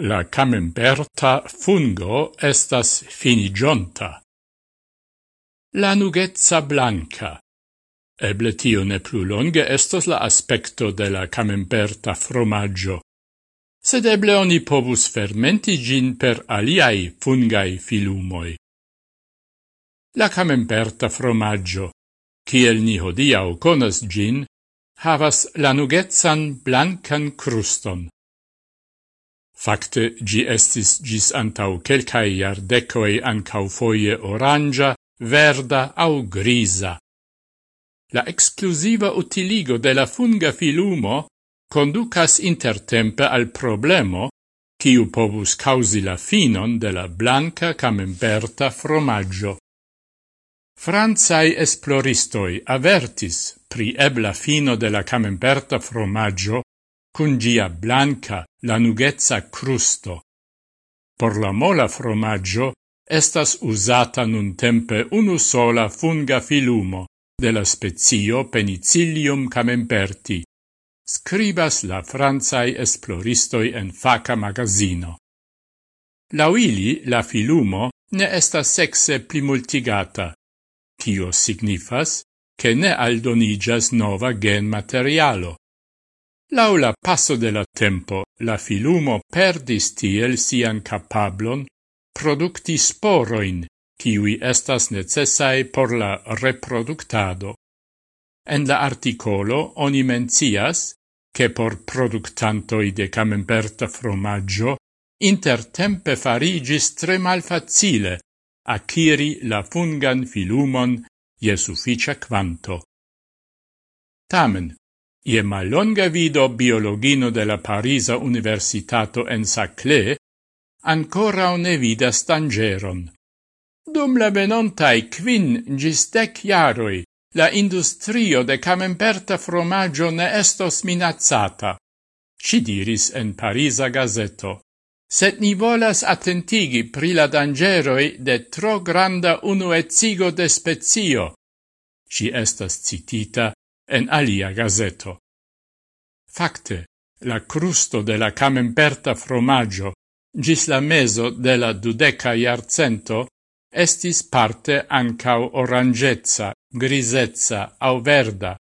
la camemberta fungo estas finigionta. La nugezza blanca. Eble tio ne plu longe estos la aspecto de la camemberta fromaggio, sed eble oni povus fermenti gin per aliai fungai filumoi. La camemberta fromaggio, kiel ni hodiau conas gin, havas la nugezzan blancan cruston. Fakte, gi estis gis antau quelcae iardecoi ancau foie orangia, verda au grisa. La exclusiva utiligo de la funga filumo conducas intertempe al problemo quiu povus causi la finon de la blanca camemberta fromaggio. Franzai esploristoi avertis pri ebla fino de la camemberta fromaggio cun gia blanca la nugezza crusto. Por la mola fromaggio estas usata nun tempe unu sola funga filumo de la spezio penicillium camemberti. Scribas la franzai esploristoi en faca magazino. Lauili la filumo ne estas sexe plimultigata. Tio signifas che ne aldonigas nova gen materialo, Laula passo de la tempo, la filumo perdis tiel sian capablon producti sporoin, kiwi estas necessae por la reproductado. En la articolo oni mencias che por productantoi de camemberta fromaggio intertempe farigis tre malfacile aciri la fungan filumon je sufficia quanto. Tamen, Ie malonga vido biologino de la Parisa Universitato en Saclay ancora ne vidas tangeron. Dum la venontai quin gis dec jaroi la industrio de camemberta fromaggio ne estos minazzata, ci diris en Parisa gazeto. Set ni volas attentigi pri la dangeroi de tro granda unuezigo de spezio. Ci estas citita en alia gazeto. Fakte, la crusto de la camemberta fromaggio gis la meso de la dudeca iarcento estis parte ancau orangezza, grisezza au verda.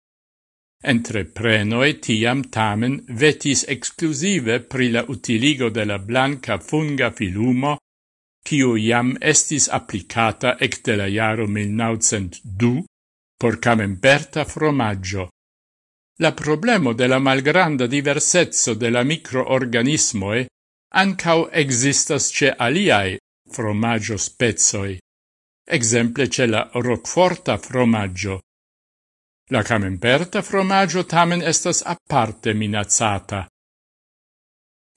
Entreprenoe tiam tamen vetis exclusive pri la utiligo de la blanca funga filumo, kiu iam estis applicata ec de la jaro 1902 por camemberta fromaggio. La problemo de la malgranda diversezzo de la microorganismoe ancau existas ce aliai fromaggio spezoi, exemple ce la roqueforta fromaggio. La camemberta fromaggio tamen estas aparte minazzata.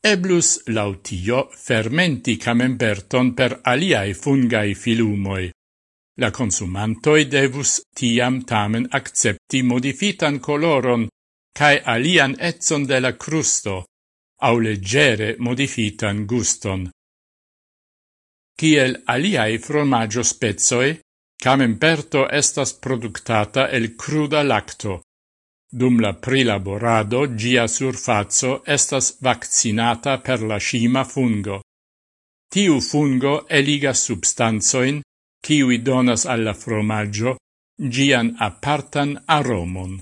Eblus lautio fermenti camemberton per aliai fungai filumoi. La consumantoi devus tiam tamen accepti modifitan coloron cae alian etzon de la crusto, au leggere modifitan guston. Ciel aliai fromaggio spezzoi, camemberto estas productata el cruda lacto. Dum la prilaborado gia surfazzo estas vaccinata per la scima fungo. Tiu fungo eligas substanzoin kiui donas alla fromaggio gian apartan aromon.